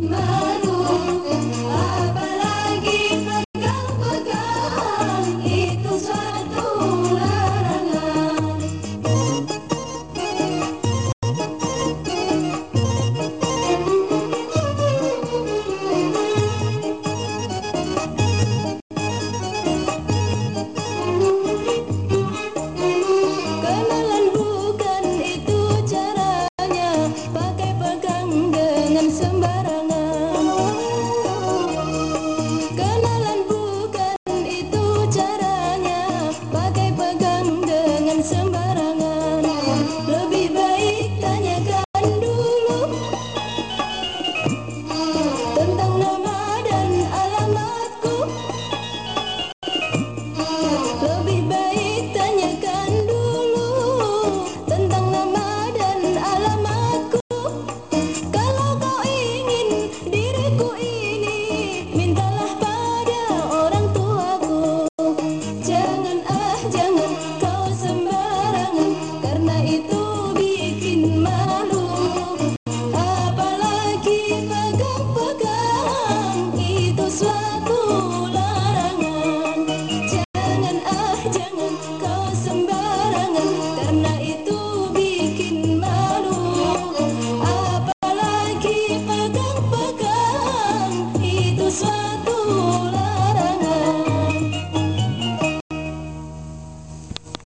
my swear.